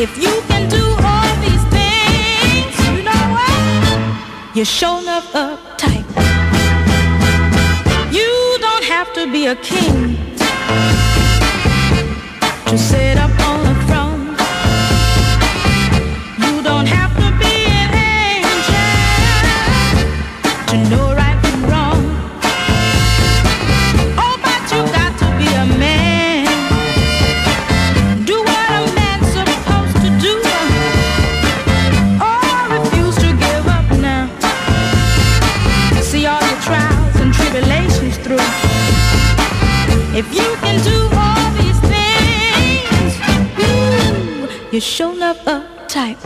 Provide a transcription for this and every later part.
If you can do all these things, you know what? You're shown up uptight. You don't have to be a king. If you can do all these things, you show sure love a type.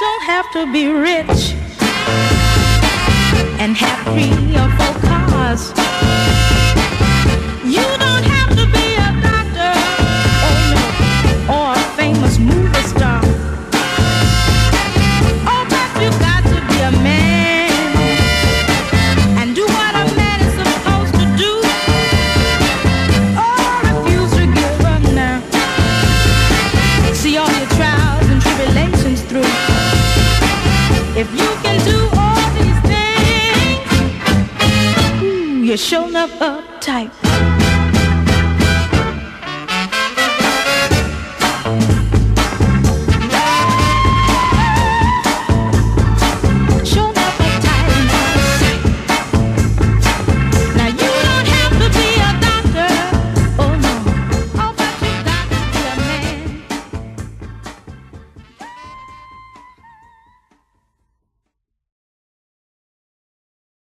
Don't have to be rich and happy you're showing up uptight.